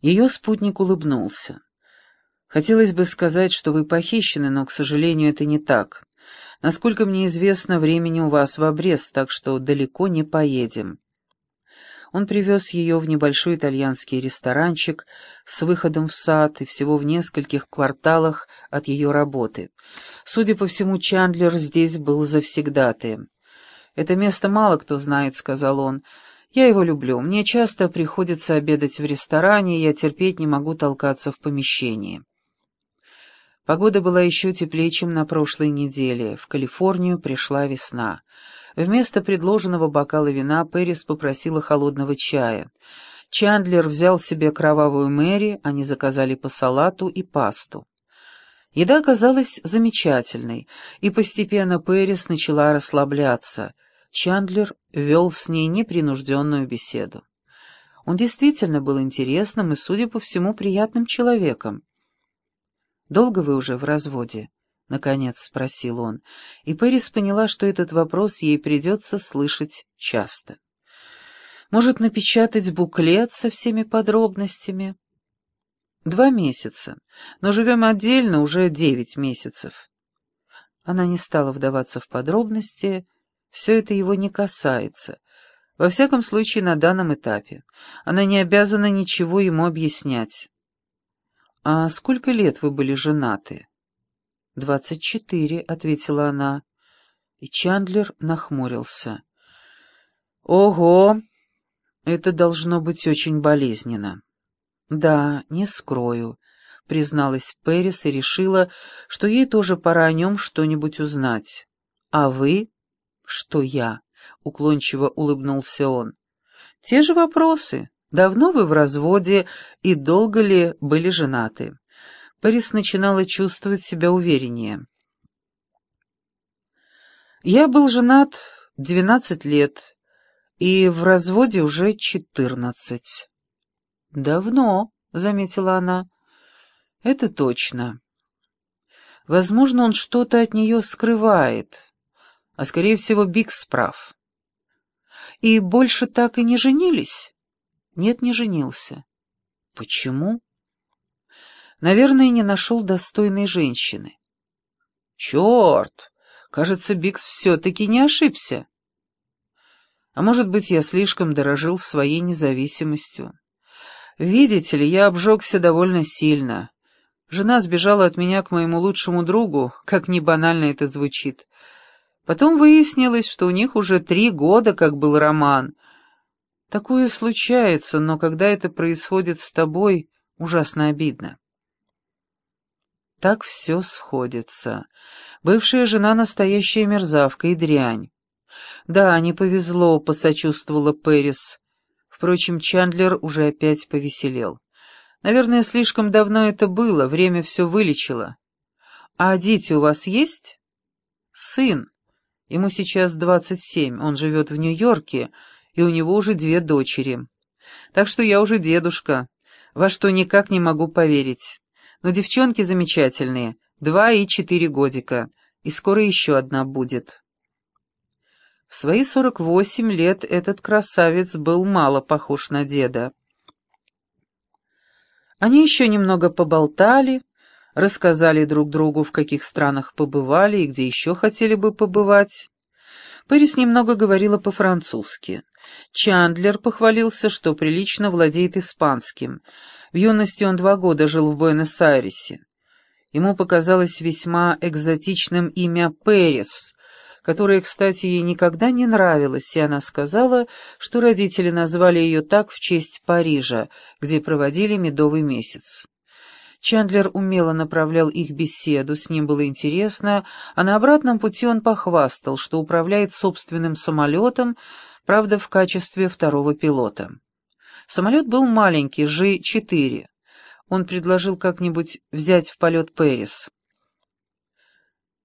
Ее спутник улыбнулся. «Хотелось бы сказать, что вы похищены, но, к сожалению, это не так. Насколько мне известно, времени у вас в обрез, так что далеко не поедем». Он привез ее в небольшой итальянский ресторанчик с выходом в сад и всего в нескольких кварталах от ее работы. Судя по всему, Чандлер здесь был завсегдатаем. «Это место мало кто знает», — сказал он. «Я его люблю. Мне часто приходится обедать в ресторане, и я терпеть не могу толкаться в помещении». Погода была еще теплее, чем на прошлой неделе. В Калифорнию пришла весна. Вместо предложенного бокала вина Пэрис попросила холодного чая. Чандлер взял себе кровавую Мэри, они заказали по салату и пасту. Еда оказалась замечательной, и постепенно Пэрис начала расслабляться. Чандлер вел с ней непринужденную беседу. Он действительно был интересным и, судя по всему, приятным человеком. «Долго вы уже в разводе?» — наконец спросил он, и Пэрис поняла, что этот вопрос ей придется слышать часто. «Может, напечатать буклет со всеми подробностями?» «Два месяца, но живем отдельно уже девять месяцев». Она не стала вдаваться в подробности, все это его не касается. Во всяком случае, на данном этапе. Она не обязана ничего ему объяснять. «А сколько лет вы были женаты?» «Двадцать четыре», — ответила она. И Чандлер нахмурился. «Ого! Это должно быть очень болезненно». «Да, не скрою», — призналась Пэрис и решила, что ей тоже пора о нем что-нибудь узнать. «А вы?» «Что я?» — уклончиво улыбнулся он. «Те же вопросы. Давно вы в разводе и долго ли были женаты? Парис начинала чувствовать себя увереннее. Я был женат двенадцать лет и в разводе уже четырнадцать. Давно, заметила она. Это точно. Возможно, он что-то от нее скрывает, а скорее всего Бикс прав. И больше так и не женились? Нет, не женился. Почему? Наверное, не нашел достойной женщины. Черт! Кажется, Бикс все-таки не ошибся. А может быть, я слишком дорожил своей независимостью. Видите ли, я обжегся довольно сильно. Жена сбежала от меня к моему лучшему другу, как ни банально это звучит. Потом выяснилось, что у них уже три года как был роман — Такое случается, но когда это происходит с тобой, ужасно обидно. Так все сходится. Бывшая жена настоящая мерзавка и дрянь. Да, не повезло, посочувствовала Пэрис. Впрочем, Чандлер уже опять повеселел. Наверное, слишком давно это было, время все вылечило. А дети у вас есть? Сын. Ему сейчас двадцать семь, он живет в Нью-Йорке, и у него уже две дочери. Так что я уже дедушка, во что никак не могу поверить. Но девчонки замечательные, два и четыре годика, и скоро еще одна будет. В свои сорок восемь лет этот красавец был мало похож на деда. Они еще немного поболтали, рассказали друг другу, в каких странах побывали и где еще хотели бы побывать. Пэрис немного говорила по-французски. Чандлер похвалился, что прилично владеет испанским. В юности он два года жил в Буэнос-Айресе. Ему показалось весьма экзотичным имя Перес, которое, кстати, ей никогда не нравилось, и она сказала, что родители назвали ее так в честь Парижа, где проводили медовый месяц. Чандлер умело направлял их беседу, с ним было интересно, а на обратном пути он похвастал, что управляет собственным самолетом, правда, в качестве второго пилота. Самолет был маленький, Ж-4. Он предложил как-нибудь взять в полет Пэрис.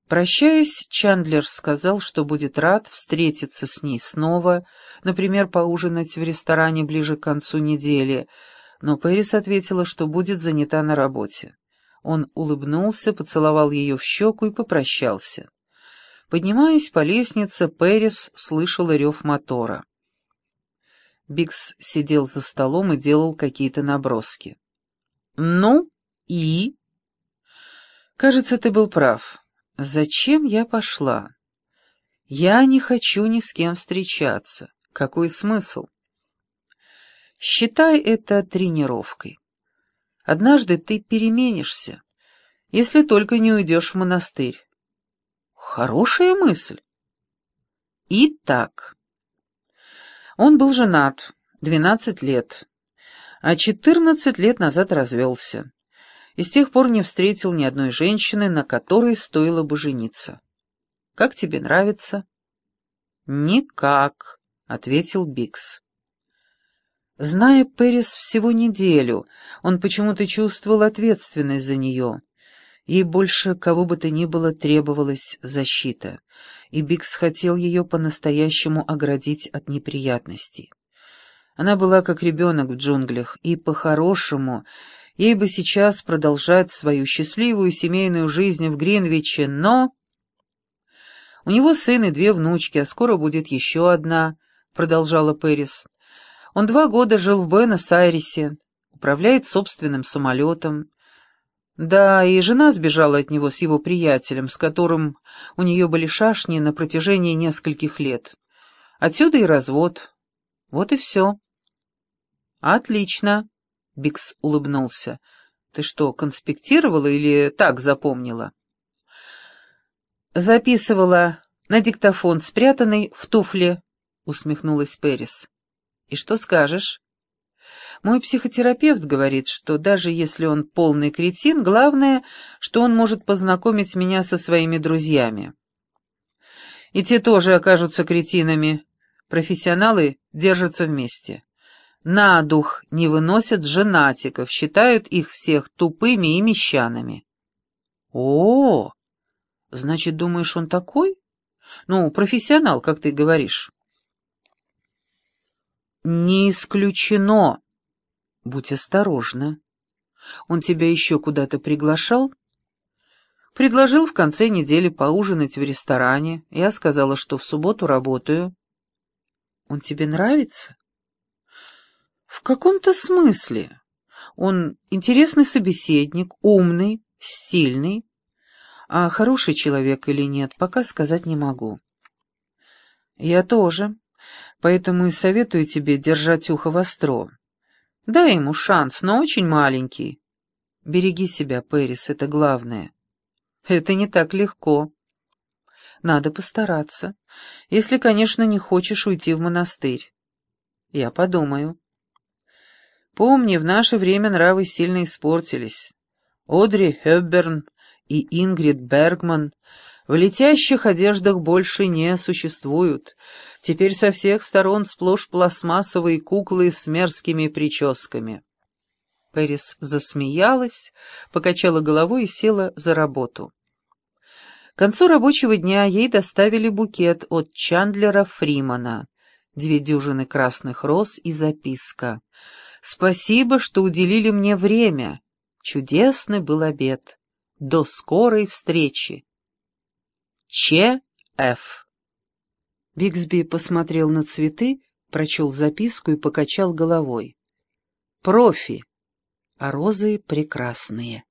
Прощаясь, Чандлер сказал, что будет рад встретиться с ней снова, например, поужинать в ресторане ближе к концу недели, но Пэрис ответила, что будет занята на работе. Он улыбнулся, поцеловал ее в щеку и попрощался. Поднимаясь по лестнице, Пэрис слышал рев мотора. Бикс сидел за столом и делал какие-то наброски. «Ну и?» «Кажется, ты был прав. Зачем я пошла? Я не хочу ни с кем встречаться. Какой смысл? Считай это тренировкой. Однажды ты переменишься, если только не уйдешь в монастырь. Хорошая мысль. Итак, он был женат, двенадцать лет, а четырнадцать лет назад развелся, и с тех пор не встретил ни одной женщины, на которой стоило бы жениться. Как тебе нравится? Никак, ответил Бикс. Зная Пэрис всего неделю, он почему-то чувствовал ответственность за нее. Ей больше кого бы то ни было требовалась защита, и Бикс хотел ее по-настоящему оградить от неприятностей. Она была как ребенок в джунглях, и по-хорошему ей бы сейчас продолжать свою счастливую семейную жизнь в Гринвиче, но... «У него сын и две внучки, а скоро будет еще одна», — продолжала Пэрис. «Он два года жил в Буэнос-Айресе, управляет собственным самолетом. Да, и жена сбежала от него с его приятелем, с которым у нее были шашни на протяжении нескольких лет. Отсюда и развод. Вот и все». «Отлично», — Бикс улыбнулся. «Ты что, конспектировала или так запомнила?» «Записывала на диктофон, спрятанный в туфле», — усмехнулась Перис. «И что скажешь?» «Мой психотерапевт говорит, что даже если он полный кретин, главное, что он может познакомить меня со своими друзьями. И те тоже окажутся кретинами. Профессионалы держатся вместе. На дух не выносят женатиков, считают их всех тупыми и мещанами». «О-о-о!» Значит, думаешь, он такой? Ну, профессионал, как ты говоришь. Не исключено. Будь осторожна. Он тебя еще куда-то приглашал? Предложил в конце недели поужинать в ресторане. Я сказала, что в субботу работаю. Он тебе нравится? В каком-то смысле. Он интересный собеседник, умный, стильный, а хороший человек или нет, пока сказать не могу. Я тоже, поэтому и советую тебе держать ухо востро. Дай ему шанс, но очень маленький. Береги себя, Пэрис, это главное. Это не так легко. Надо постараться, если, конечно, не хочешь уйти в монастырь. Я подумаю. Помни, в наше время нравы сильно испортились. Одри Хепберн и Ингрид Бергман в летящих одеждах больше не существуют. Теперь со всех сторон сплошь пластмассовые куклы с мерзкими прическами. Пэрис засмеялась, покачала головой и села за работу. К концу рабочего дня ей доставили букет от Чандлера Фримана, две дюжины красных роз и записка. «Спасибо, что уделили мне время. Чудесный был обед». До скорой встречи. Ч. Ф. Бигсби посмотрел на цветы, прочел записку и покачал головой. Профи, а розы прекрасные.